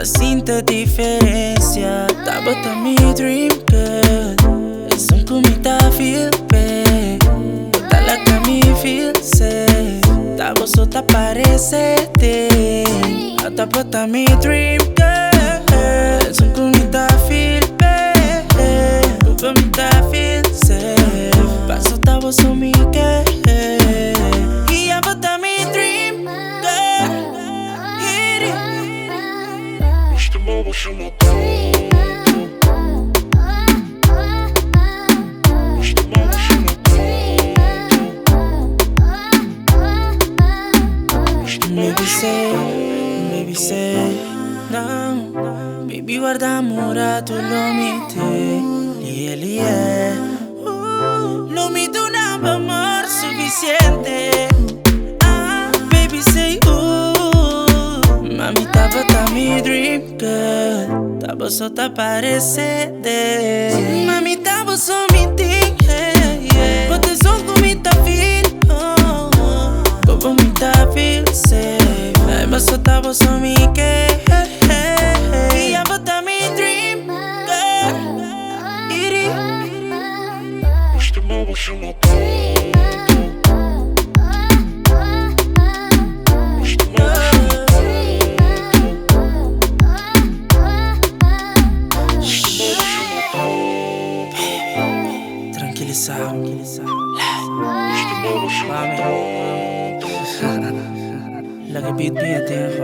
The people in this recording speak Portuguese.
la cinta diferencia Ta bota mi dream girl Es un kumita feel bad Bota la que mi feel safe Ta vosota parecete Ta bota mi dream girl Es un kumita feel bad Un kumita feel safe Paso ta voso mi girl знову шумота Maybe sé, maybe sé, no Baby guarda murato lo mite, lie lie Lo mito un amor suficiente tava tá me dream girl Tava só tá parecendo Mami, tava só me dizer Proteção com me tá vindo Como me tá safe. Mas só tava só me quer E a bota me dream girl Iri Este mundo chama Kilissa. La répète bien terre.